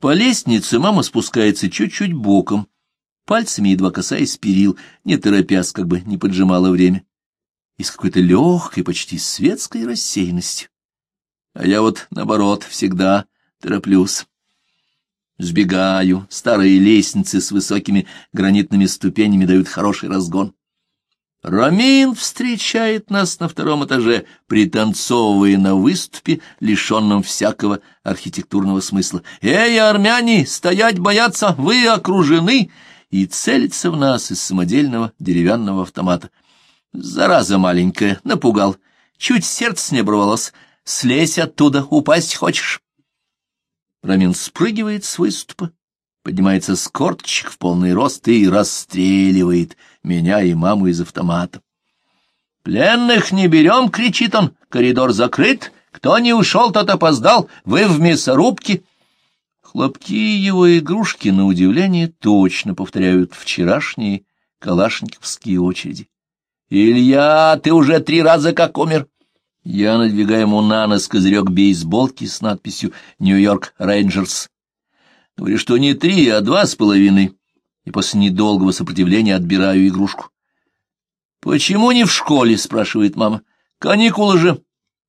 По лестнице мама спускается чуть-чуть боком, пальцами едва касаясь перил, не торопясь, как бы не поджимала время, и с какой-то легкой, почти светской рассеянностью. А я вот, наоборот, всегда тороплюсь. Сбегаю, старые лестницы с высокими гранитными ступенями дают хороший разгон. Рамин встречает нас на втором этаже, пританцовывая на выступе, лишенном всякого архитектурного смысла. «Эй, армяне, стоять бояться, вы окружены!» и целится в нас из самодельного деревянного автомата. Зараза маленькая, напугал. Чуть сердце не оборвалось. Слезь оттуда, упасть хочешь? Рамин спрыгивает с выступа, поднимается с в полный рост и расстреливает меня и маму из автомата. «Пленных не берем!» — кричит он. «Коридор закрыт! Кто не ушел, тот опоздал! Вы в мясорубке!» Хлопки его игрушки, на удивление, точно повторяют вчерашние калашниковские очереди. «Илья, ты уже три раза как умер!» Я надвигаю ему на нос козырек бейсболки с надписью «Нью-Йорк Рейнджерс». Говорю, что не три, а два с половиной, и после недолгого сопротивления отбираю игрушку. «Почему не в школе?» — спрашивает мама. «Каникулы же.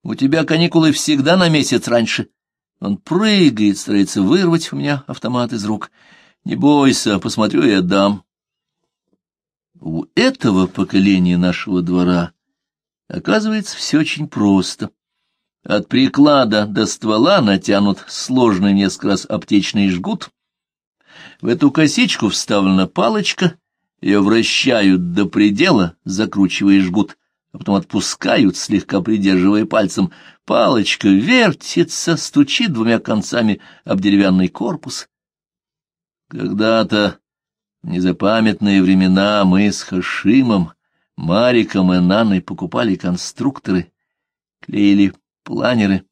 У тебя каникулы всегда на месяц раньше». Он прыгает, старается вырвать у меня автомат из рук. «Не бойся, посмотрю и отдам». У этого поколения нашего двора оказывается все очень просто. От приклада до ствола натянут сложный несколько раз аптечный жгут. В эту косичку вставлена палочка, ее вращают до предела, закручивая жгут, а потом отпускают, слегка придерживая пальцем. Палочка вертится, стучит двумя концами об деревянный корпус. Когда-то, в незапамятные времена, мы с Хашимом, Мариком и Наной покупали конструкторы, клеили планеры,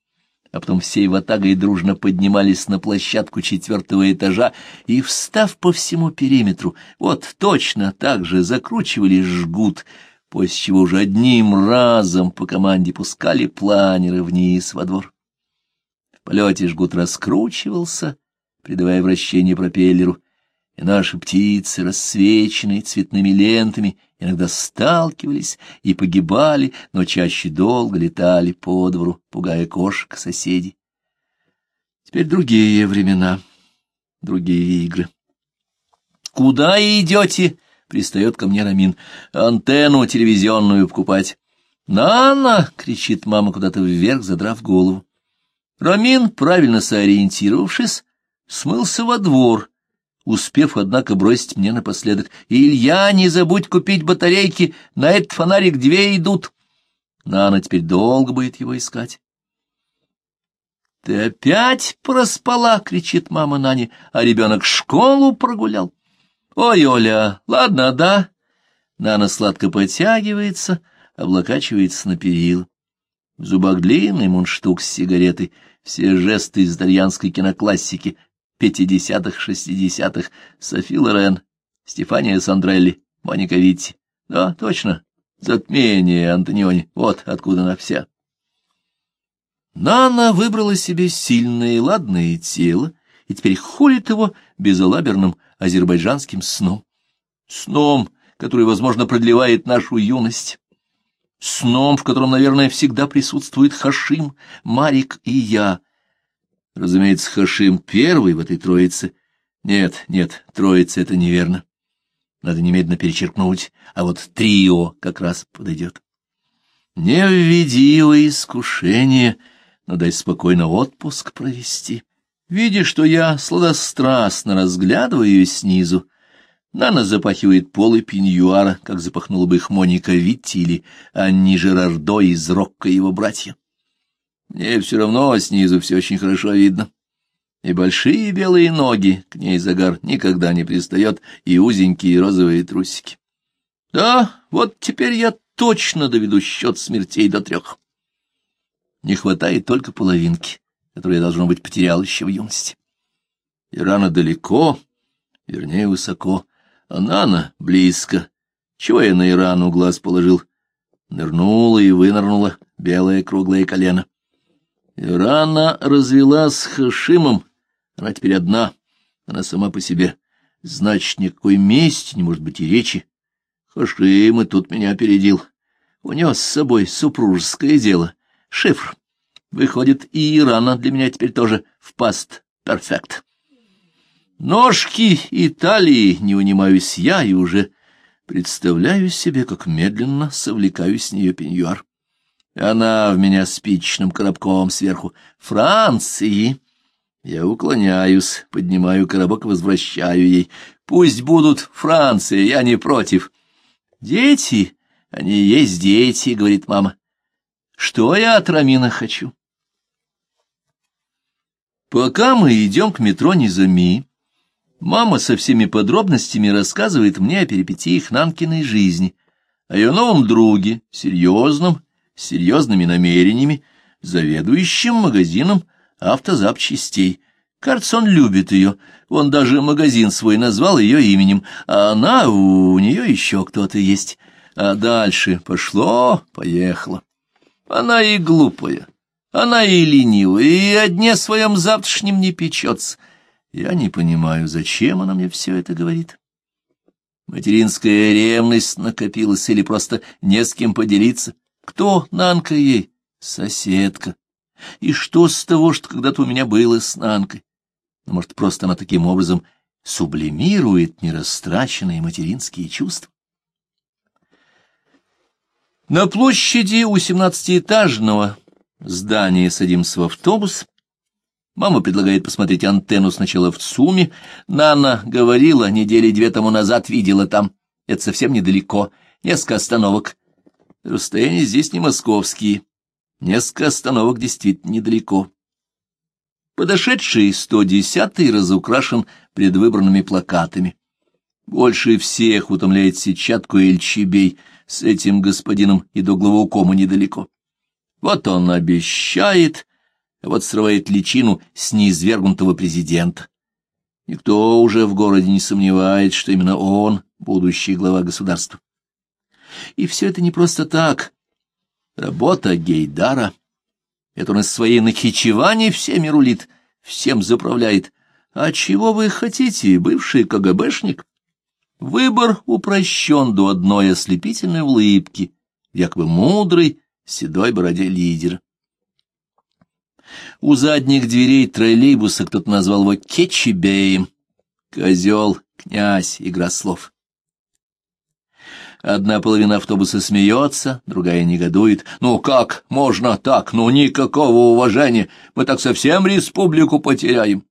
а потом всей ватагой дружно поднимались на площадку четвертого этажа и, встав по всему периметру, вот точно так же закручивали жгут, после чего уже одним разом по команде пускали планеры вниз во двор. В полете жгут раскручивался, придавая вращение пропеллеру, и наши птицы, рассвеченные цветными лентами, иногда сталкивались и погибали, но чаще долго летали по двору, пугая кошек соседей. Теперь другие времена, другие игры. «Куда идете?» — пристает ко мне Рамин. «Антенну телевизионную покупать». «Нана!» — кричит мама куда-то вверх, задрав голову. Рамин, правильно сориентировавшись, смылся во двор, успев, однако, бросить мне напоследок. «Илья, не забудь купить батарейки, на этот фонарик две идут». Нана теперь долго будет его искать. «Ты опять проспала!» — кричит мама Нани, а ребенок школу прогулял. «Ой, Оля, ладно, да». Нана сладко подтягивается, облокачивается на перил. В зубах длинный мундштук с сигаретой, все жесты из итальянской киноклассики, пятидесятых, шестидесятых, Софи Лорен, Стефания Сандрелли, Моника Витти. Да, точно, затмение Антониони, вот откуда она вся. Нана выбрала себе сильное и ладное тело, и теперь холит его безалаберным азербайджанским сном. Сном, который, возможно, продлевает нашу юность. Сном, в котором, наверное, всегда присутствует Хашим, Марик и я — Разумеется, Хашим первый в этой троице. Нет, нет, троица — это неверно. Надо немедленно перечеркнуть, а вот трио как раз подойдет. Не введи его искушение, но дай спокойно отпуск провести. Видя, что я сладострастно разглядываю ее снизу, Нана запахивает полы пеньюара, как запахнула бы их Моника Витти или Анни Жерардо из Рокко его братья. Мне все равно снизу все очень хорошо видно. И большие белые ноги, к ней загар никогда не пристает, и узенькие розовые трусики. Да, вот теперь я точно доведу счет смертей до трех. Не хватает только половинки, которую я, должно быть, потерял еще в юности. Ирана далеко, вернее, высоко, а Нана близко. Чего я на Ирану глаз положил? Нырнула и вынырнула белое круглое колено. И рано развела с Хашимом, Она теперь одна, она сама по себе. Значит, никакой мести не может быть и речи. Хашим и тут меня опередил. Унес с собой супружеское дело, шифр. Выходит, и Ирана для меня теперь тоже в паст перфект. Ножки Италии, не унимаюсь я, и уже представляю себе, как медленно совлекаю с нее пеньюар. Она в меня спичным коробком сверху. Франции! Я уклоняюсь, поднимаю коробок и возвращаю ей. Пусть будут Франции, я не против. Дети, они есть дети, говорит мама. Что я от Рамина хочу? Пока мы идем к метро Низами, мама со всеми подробностями рассказывает мне о перипетиях Нанкиной жизни, о ее новом друге, серьезном, серьезными намерениями, заведующим магазином автозапчастей. Кажется, он любит ее. Он даже магазин свой назвал ее именем, а она, у нее еще кто-то есть. А дальше пошло, поехало. Она и глупая, она и ленивая, и о дне своем завтрашнем не печется. Я не понимаю, зачем она мне все это говорит. Материнская ревность накопилась или просто не с кем поделиться. Кто Нанка ей? Соседка. И что с того, что когда-то у меня было с Нанкой? Ну, может, просто она таким образом сублимирует нерастраченные материнские чувства? На площади у семнадцатиэтажного здания садимся в автобус. Мама предлагает посмотреть антенну сначала в ЦУМе. Нана говорила, недели две тому назад видела там. Это совсем недалеко, несколько остановок. Расстояния здесь не московские. Несколько остановок действительно недалеко. Подошедший 110-й разукрашен предвыборными плакатами. Больше всех утомляет сетчатку Эльчебей — с этим господином и до главоукома недалеко. Вот он обещает, а вот срывает личину с неизвергнутого президента. Никто уже в городе не сомневает, что именно он — будущий глава государства. И все это не просто так. Работа Гейдара. Это он из своей нахичеваний всеми рулит, всем заправляет. А чего вы хотите, бывший КГБшник? Выбор упрощен до одной ослепительной улыбки, якобы мудрый, седой бороде лидер. У задних дверей троллейбуса кто-то назвал его Кетчебеем. Козел, князь, игра слов. Одна половина автобуса смеется, другая негодует. «Ну как можно так? Ну никакого уважения! Мы так совсем республику потеряем!»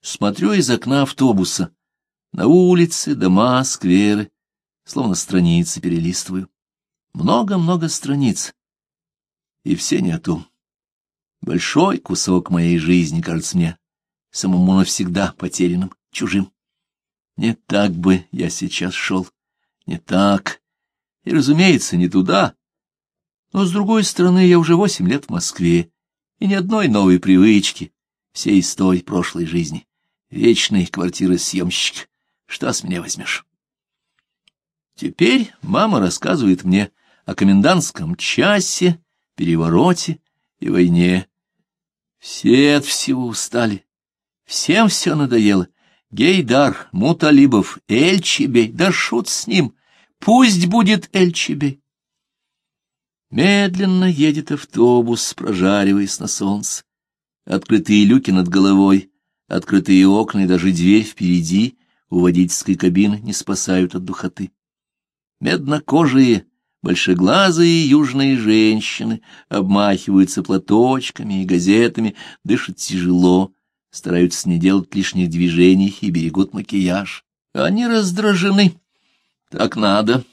Смотрю из окна автобуса. На улице, дома, скверы, словно страницы перелистываю. Много-много страниц. И все не о том. Большой кусок моей жизни, кажется мне, самому навсегда потерянным, чужим. Не так бы я сейчас шел, не так. И, разумеется, не туда. Но, с другой стороны, я уже восемь лет в Москве, и ни одной новой привычки, всей той прошлой жизни. Вечный квартиросъемщик, что с меня возьмешь? Теперь мама рассказывает мне о комендантском часе, перевороте и войне. Все от всего устали, всем все надоело. Гейдар, Муталибов, Эльчебей, да шут с ним, пусть будет Эльчебей. Медленно едет автобус, прожариваясь на солнце. Открытые люки над головой, открытые окна и даже дверь впереди у водительской кабины не спасают от духоты. Меднокожие, большеглазые южные женщины обмахиваются платочками и газетами, дышат тяжело, стараются не делать лишних движений и берегут макияж. Они раздражены. Так надо.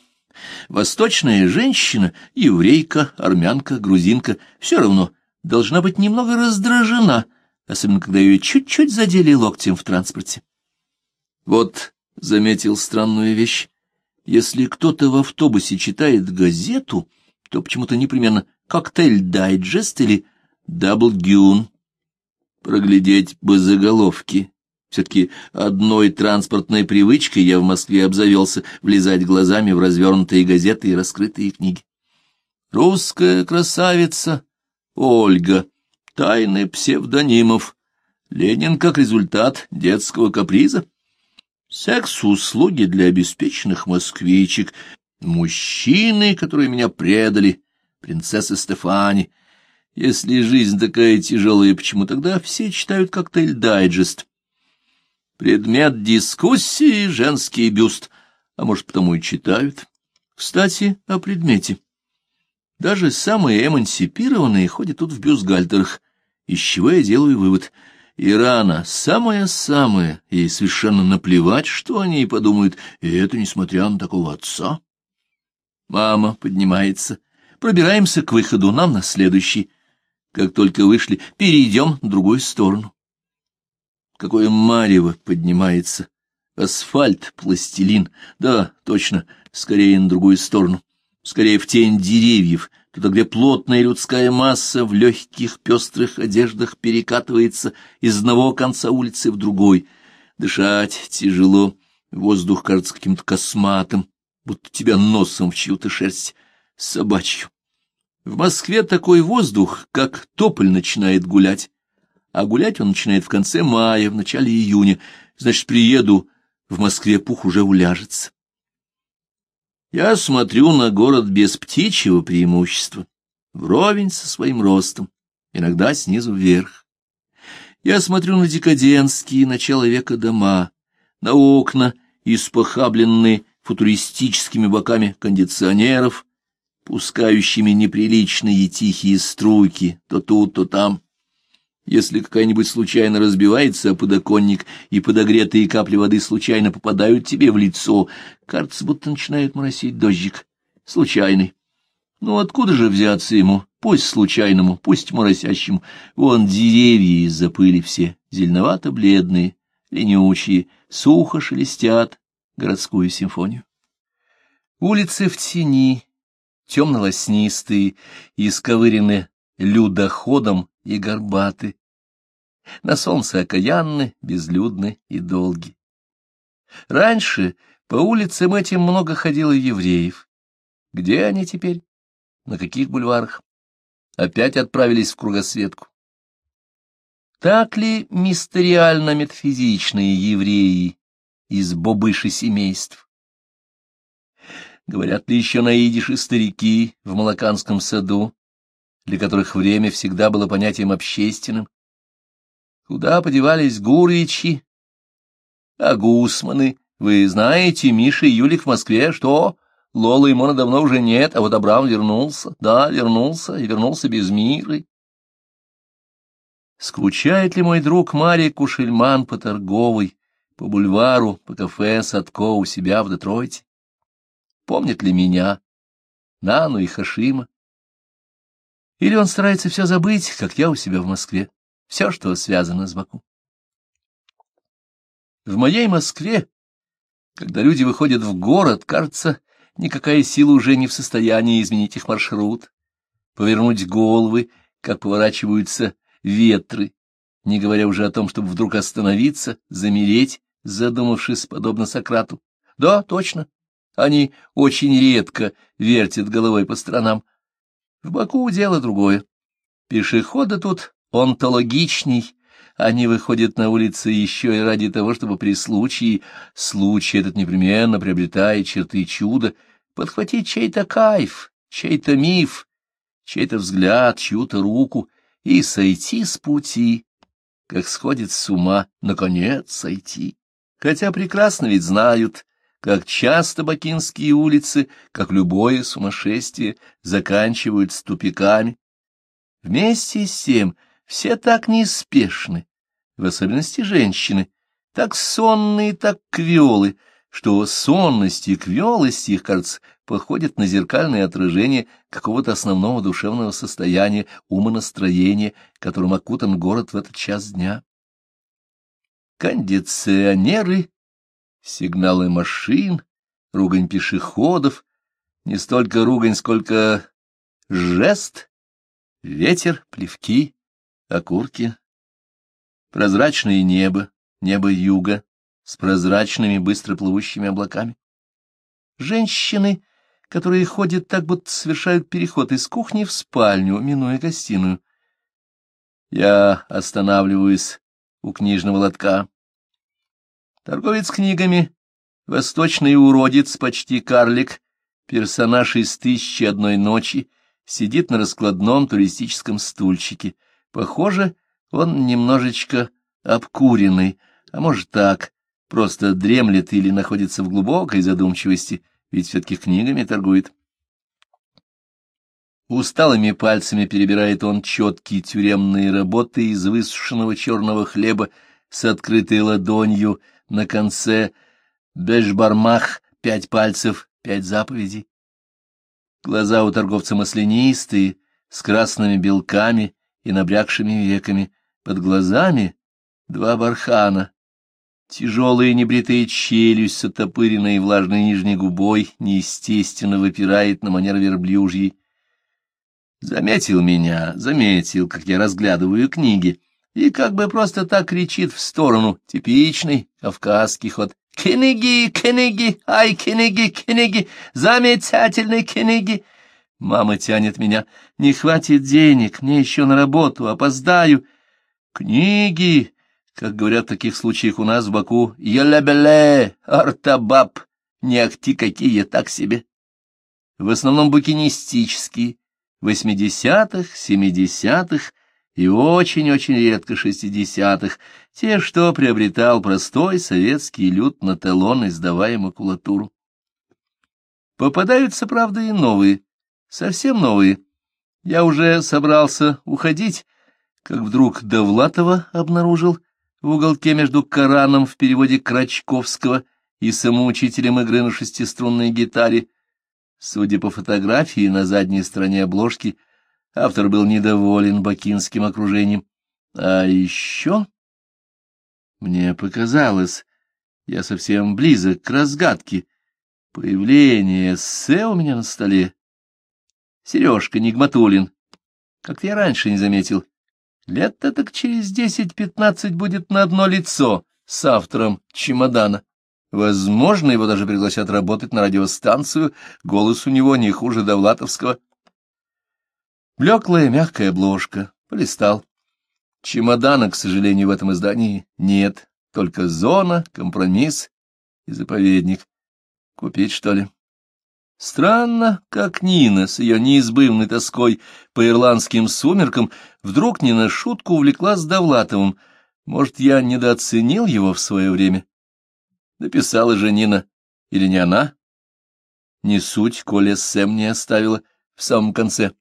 Восточная женщина, еврейка, армянка, грузинка, все равно должна быть немного раздражена, особенно когда ее чуть-чуть задели локтем в транспорте. Вот заметил странную вещь. Если кто-то в автобусе читает газету, то почему-то непременно «Коктейль Дайджест» или «Дабл Гюн». Проглядеть бы заголовки. Все-таки одной транспортной привычкой я в Москве обзавелся влезать глазами в развернутые газеты и раскрытые книги. «Русская красавица Ольга. Тайны псевдонимов». Ленин как результат детского каприза. Секс-услуги для обеспеченных москвичек, мужчины, которые меня предали, принцесса Стефани. Если жизнь такая тяжелая, почему тогда все читают коктейль «Дайджест»? Предмет дискуссии — женский бюст, а может, потому и читают. Кстати, о предмете. Даже самые эмансипированные ходят тут в бюстгальтерах, из чего я делаю вывод — Ирана самая-самая, ей совершенно наплевать, что они подумают, и это несмотря на такого отца. Мама поднимается. Пробираемся к выходу, нам на следующий. Как только вышли, перейдем на другую сторону. Какое марево поднимается. Асфальт, пластилин. Да, точно, скорее на другую сторону. Скорее в тень деревьев, туда, где плотная людская масса в легких пестрых одеждах перекатывается из одного конца улицы в другой. Дышать тяжело, воздух кажется каким-то косматым, будто тебя носом в чью-то шерсть собачью. В Москве такой воздух, как тополь начинает гулять, а гулять он начинает в конце мая, в начале июня. Значит, приеду, в Москве пух уже уляжется. Я смотрю на город без птичьего преимущества, вровень со своим ростом, иногда снизу вверх. Я смотрю на декадентские начало века дома, на окна, испохабленные футуристическими боками кондиционеров, пускающими неприличные тихие струйки то тут, то там. Если какая-нибудь случайно разбивается о подоконник, и подогретые капли воды случайно попадают тебе в лицо, кажется, будто начинает моросить дождик. Случайный. Ну, откуда же взяться ему? Пусть случайному, пусть моросящему. Вон деревья из-за пыли все, зеленовато-бледные, ленючие, сухо шелестят городскую симфонию. Улицы в тени, темно-лоснистые, исковырены людоходом и горбаты, на солнце окаянны, безлюдны и долги. Раньше по улицам этим много ходило евреев. Где они теперь? На каких бульварах? Опять отправились в кругосветку. Так ли мистериально-метафизичные евреи из бобыши семейств? Говорят ли еще на идише старики в Малаканском саду, для которых время всегда было понятием общественным? Куда подевались Гуричи? А Гусманы? Вы знаете, Миша и Юлик в Москве, что? Лола и Мона давно уже нет, а вот Абрам вернулся. Да, вернулся, и вернулся без мира. Скучает ли мой друг Мария Кушельман по торговой, по бульвару, по кафе Садко у себя в Детройте? Помнит ли меня, Нану и Хашима? Или он старается все забыть, как я у себя в Москве, все, что связано с Баку? В моей Москве, когда люди выходят в город, кажется, никакая сила уже не в состоянии изменить их маршрут, повернуть головы, как поворачиваются ветры, не говоря уже о том, чтобы вдруг остановиться, замереть, задумавшись, подобно Сократу. Да, точно, они очень редко вертят головой по сторонам, в Баку дело другое. Пешеходы тут онтологичней, они выходят на улицы еще и ради того, чтобы при случае, случай этот непременно приобретает черты чуда, подхватить чей-то кайф, чей-то миф, чей-то взгляд, чью-то руку и сойти с пути, как сходит с ума, наконец сойти. Хотя прекрасно ведь знают, как часто бакинские улицы, как любое сумасшествие, заканчиваются тупиками. Вместе с тем все так неспешны, в особенности женщины, так сонные, так квелы, что сонность и квелость их, кажется, походят на зеркальное отражение какого-то основного душевного состояния, умонастроения, которым окутан город в этот час дня. Кондиционеры сигналы машин, ругань пешеходов, не столько ругань, сколько жест, ветер, плевки, окурки, прозрачное небо, небо юга с прозрачными быстро плывущими облаками. Женщины, которые ходят так, будто совершают переход из кухни в спальню, минуя гостиную. Я останавливаюсь у книжного лотка. Торговец книгами, восточный уродец, почти карлик, персонаж из «Тысячи одной ночи», сидит на раскладном туристическом стульчике. Похоже, он немножечко обкуренный, а может так, просто дремлет или находится в глубокой задумчивости, ведь все-таки книгами торгует. Усталыми пальцами перебирает он четкие тюремные работы из высушенного черного хлеба с открытой ладонью на конце бешбармах, пять пальцев, пять заповедей. Глаза у торговца маслянистые, с красными белками и набрякшими веками. Под глазами два бархана. Тяжелая небритая челюсть с оттопыренной влажной нижней губой неестественно выпирает на манер верблюжьей. Заметил меня, заметил, как я разглядываю книги, и как бы просто так кричит в сторону, типичный кавказский ход. «Книги, книги, ай, книги, книги, замечательные книги!» Мама тянет меня. «Не хватит денег, мне еще на работу, опоздаю». «Книги!» Как говорят в таких случаях у нас в Баку, «Елебеле, артабаб, не ахти какие, так себе». В основном букинистические, восьмидесятых, семидесятых и очень-очень редко шестидесятых, те, что приобретал простой советский люд на талон, издавая макулатуру. Попадаются, правда, и новые, совсем новые. Я уже собрался уходить, как вдруг Довлатова обнаружил в уголке между Кораном в переводе Крачковского и самоучителем игры на шестиструнной гитаре. Судя по фотографии на задней стороне обложки, автор был недоволен бакинским окружением. А еще... Мне показалось, я совсем близок к разгадке. Появление эссе у меня на столе. Сережка Нигматулин. Как-то я раньше не заметил. Лет-то так через десять-пятнадцать будет на одно лицо с автором чемодана. Возможно, его даже пригласят работать на радиостанцию, голос у него не хуже Довлатовского. Блеклая мягкая обложка, полистал. Чемодана, к сожалению, в этом издании нет, только зона, компромисс и заповедник. Купить, что ли? Странно, как Нина с ее неизбывной тоской по ирландским сумеркам вдруг не на шутку увлеклась Довлатовым. Может, я недооценил его в свое время? Написала же Нина, или не она? Не суть, коли Сэм не оставила в самом конце.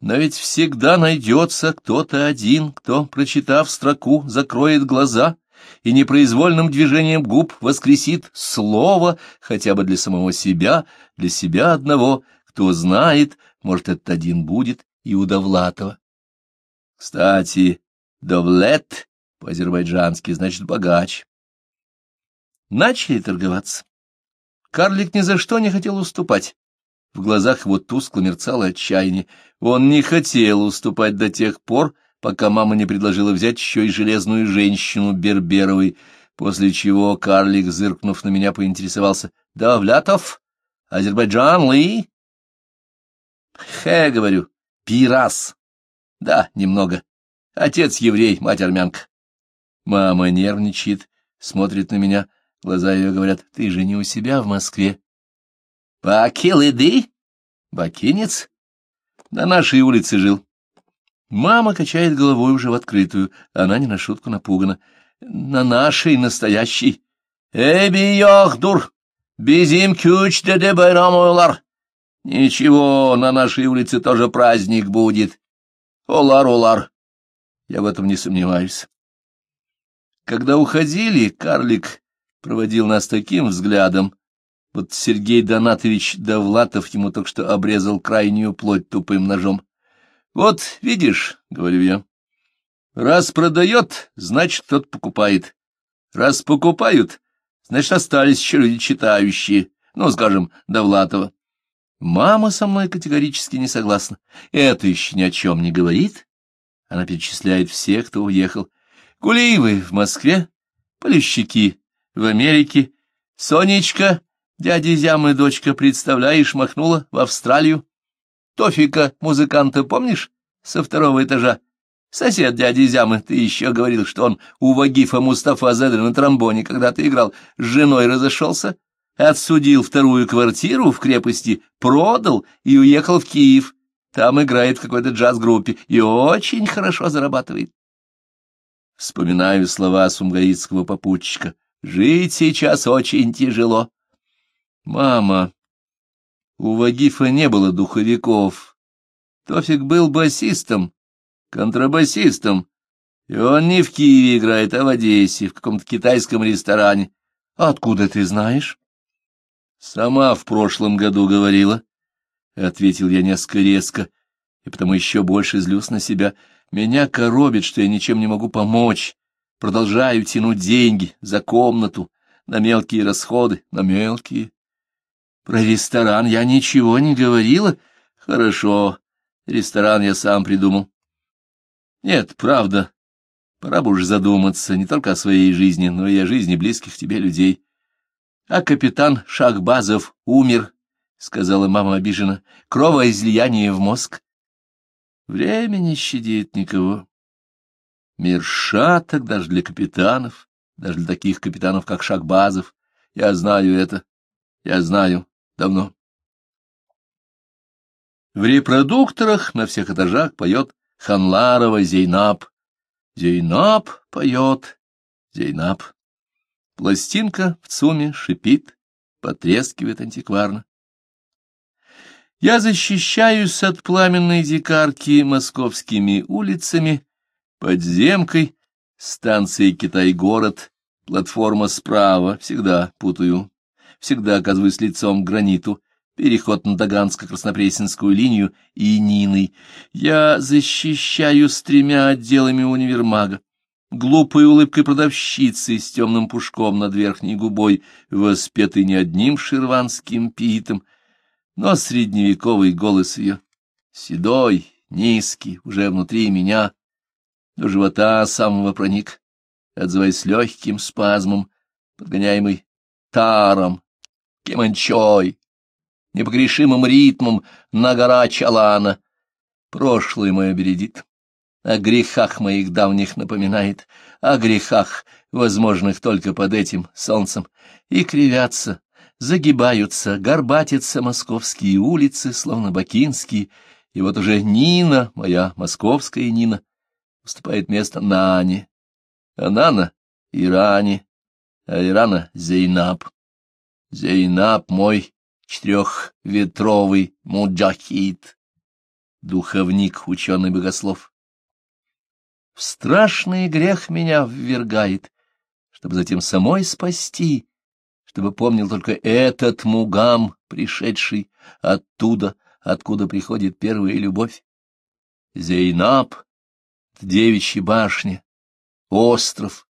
Но ведь всегда найдется кто-то один, кто, прочитав строку, закроет глаза и непроизвольным движением губ воскресит слово хотя бы для самого себя, для себя одного, кто знает, может, этот один будет и у Довлатова. Кстати, Довлет по-азербайджански значит богач. Начали торговаться. Карлик ни за что не хотел уступать. В глазах его тускло мерцало отчаяние. Он не хотел уступать до тех пор, пока мама не предложила взять еще и железную женщину Берберовой, после чего карлик, зыркнув на меня, поинтересовался. — Давлятов? Азербайджан ли? — Хе, говорю, пирас. — Да, немного. Отец еврей, мать армянка. Мама нервничает, смотрит на меня. Глаза ее говорят, — Ты же не у себя в Москве. Бакилыды? Бакинец? На нашей улице жил. Мама качает головой уже в открытую, она не на шутку напугана. На нашей настоящей. Эби яхдур, безим кюч деде байрамойлар. Ничего, на нашей улице тоже праздник будет. Олар, олар. Я в этом не сомневаюсь. Когда уходили, карлик проводил нас таким взглядом, вот Сергей Донатович Довлатов ему только что обрезал крайнюю плоть тупым ножом. — Вот, видишь, — говорю я, — раз продает, значит, кто-то покупает. Раз покупают, значит, остались еще люди читающие, ну, скажем, Довлатова. Мама со мной категорически не согласна. Это еще ни о чем не говорит. Она перечисляет всех, кто уехал. Гулиевы в Москве, Полищики в Америке, Сонечка Дядя Зяма дочка, представляешь, махнула в Австралию. Тофика, музыканта, помнишь, со второго этажа? Сосед дяди Зямы, ты еще говорил, что он у Вагифа Мустафа Зедра на тромбоне, когда ты играл, с женой разошелся, отсудил вторую квартиру в крепости, продал и уехал в Киев. Там играет в какой-то джаз-группе и очень хорошо зарабатывает. Вспоминаю слова сумгаитского попутчика. Жить сейчас очень тяжело. Мама, у Вагифа не было духовиков. Тофик был басистом, контрабасистом, и он не в Киеве играет, а в Одессе, в каком-то китайском ресторане. Откуда ты знаешь? Сама в прошлом году говорила, — ответил я несколько резко, и потому еще больше злюсь на себя. Меня коробит, что я ничем не могу помочь. Продолжаю тянуть деньги за комнату, на мелкие расходы, на мелкие. Про ресторан я ничего не говорила. Хорошо, ресторан я сам придумал. Нет, правда, пора бы уж задуматься не только о своей жизни, но и о жизни близких тебе людей. А капитан Шахбазов умер, — сказала мама обиженно, — кровоизлияние в мозг. Время не щадит никого. Мир шаток даже для капитанов, даже для таких капитанов, как Шахбазов. Я знаю это, я знаю давно. В репродукторах на всех этажах поет Ханларова Зейнаб. Зейнаб поет, Зейнаб. Пластинка в ЦУМе шипит, потрескивает антикварно. Я защищаюсь от пламенной дикарки московскими улицами, подземкой, станцией Китай-город, платформа справа, всегда путаю, всегда оказываюсь лицом к граниту, переход на Даганско-Краснопресненскую линию и Ниной. Я защищаюсь тремя отделами универмага. Глупой улыбкой продавщицы с темным пушком над верхней губой, воспетой не одним ширванским питом, но средневековый голос ее, седой, низкий, уже внутри меня, до живота самого проник, отзываясь легким спазмом, подгоняемый таром, кеманчой, непогрешимым ритмом на гора Чалана. Прошлое мое бередит, о грехах моих давних напоминает, о грехах, возможных только под этим солнцем, и кривятся, загибаются, горбатятся московские улицы, словно бакинские, и вот уже Нина, моя московская Нина, уступает место Нане, а Нана — Иране, а Ирана — Зейнаб. Зейнаб мой четырехветровый муджахид, духовник, ученый-богослов. В страшный грех меня ввергает, чтобы затем самой спасти, чтобы помнил только этот мугам, пришедший оттуда, откуда приходит первая любовь. Зейнаб, девичья башня, остров,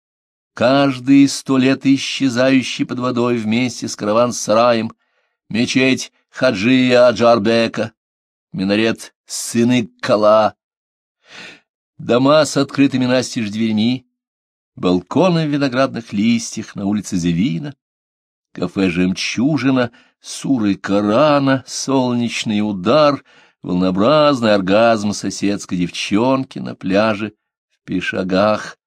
каждые сто лет исчезающий под водой вместе с караван-сараем, мечеть Хаджия Аджарбека, минарет Сыны Кала, дома с открытыми настежь дверьми, балконы в виноградных листьях на улице Зевина, кафе «Жемчужина», суры Корана, солнечный удар, волнообразный оргазм соседской девчонки на пляже в пешагах,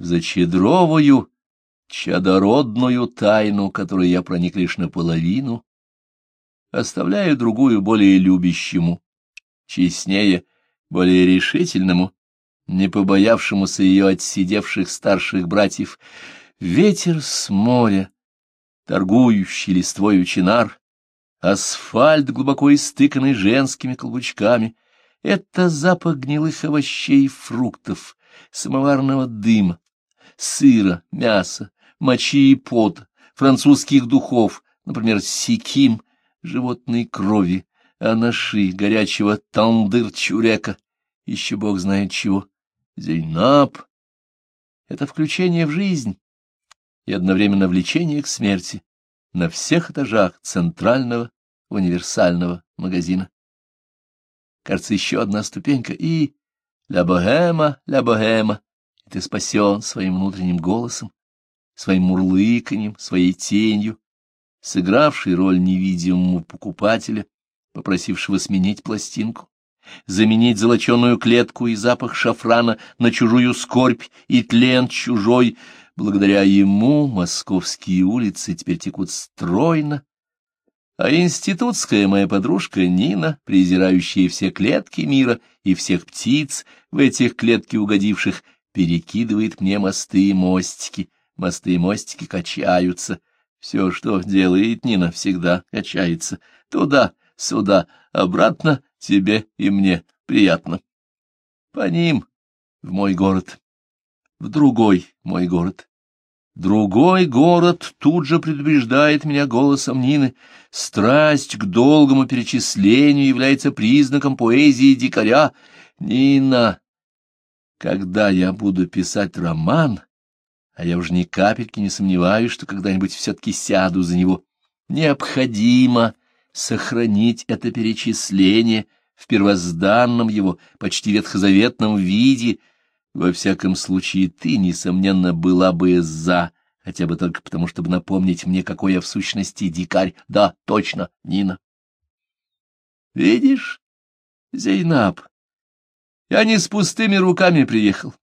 в зачедровую, чадородную тайну, которой я проник лишь наполовину, оставляю другую более любящему, честнее, более решительному, не побоявшемуся ее отсидевших старших братьев, ветер с моря, торгующий листвою чинар, асфальт, глубоко истыканный женскими колбучками, это запах гнилых овощей и фруктов, самоварного дыма, сыра, мяса, мочи и пота, французских духов, например, сиким, животной крови, анаши, горячего тандыр-чурека, еще бог знает чего, зейнаб. Это включение в жизнь и одновременно влечение к смерти на всех этажах центрального универсального магазина. Кажется, еще одна ступенька, и «Ля богема, ля богема», ты спасен своим внутренним голосом, своим мурлыканьем, своей тенью, сыгравший роль невидимому покупателя, попросившего сменить пластинку, заменить золоченую клетку и запах шафрана на чужую скорбь и тлен чужой. Благодаря ему московские улицы теперь текут стройно, а институтская моя подружка Нина, презирающая все клетки мира и всех птиц в этих клетки угодивших, перекидывает мне мосты и мостики. Мосты и мостики качаются. Все, что делает Нина, всегда качается. Туда, сюда, обратно, тебе и мне приятно. По ним в мой город, в другой мой город. Другой город тут же предупреждает меня голосом Нины. Страсть к долгому перечислению является признаком поэзии дикаря. Нина, когда я буду писать роман, а я уже ни капельки не сомневаюсь, что когда-нибудь все-таки сяду за него, необходимо сохранить это перечисление в первозданном его, почти ветхозаветном виде, во всяком случае, ты, несомненно, была бы за, хотя бы только потому, чтобы напомнить мне, какой я в сущности дикарь. Да, точно, Нина. Видишь, Зейнаб, я не с пустыми руками приехал.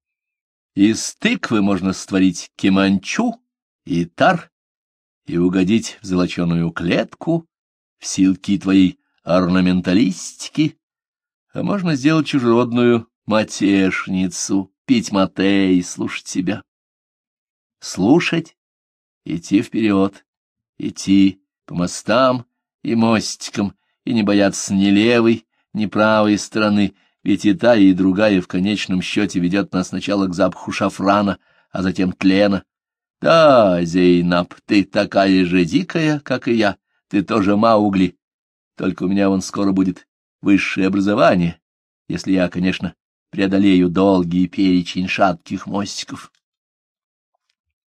Из тыквы можно створить кеманчу и тар и угодить в золоченую клетку, в силки твоей орнаменталистики, а можно сделать чужеродную матешницу, пить мате и слушать себя. Слушать, идти вперед, идти по мостам и мостикам, и не бояться ни левой, ни правой стороны, ведь и та, и другая в конечном счете ведет нас сначала к запаху шафрана, а затем тлена. Да, Зейнаб, ты такая же дикая, как и я, ты тоже Маугли, только у меня вон скоро будет высшее образование, если я, конечно, преодолею долгий перечень шатких мостиков.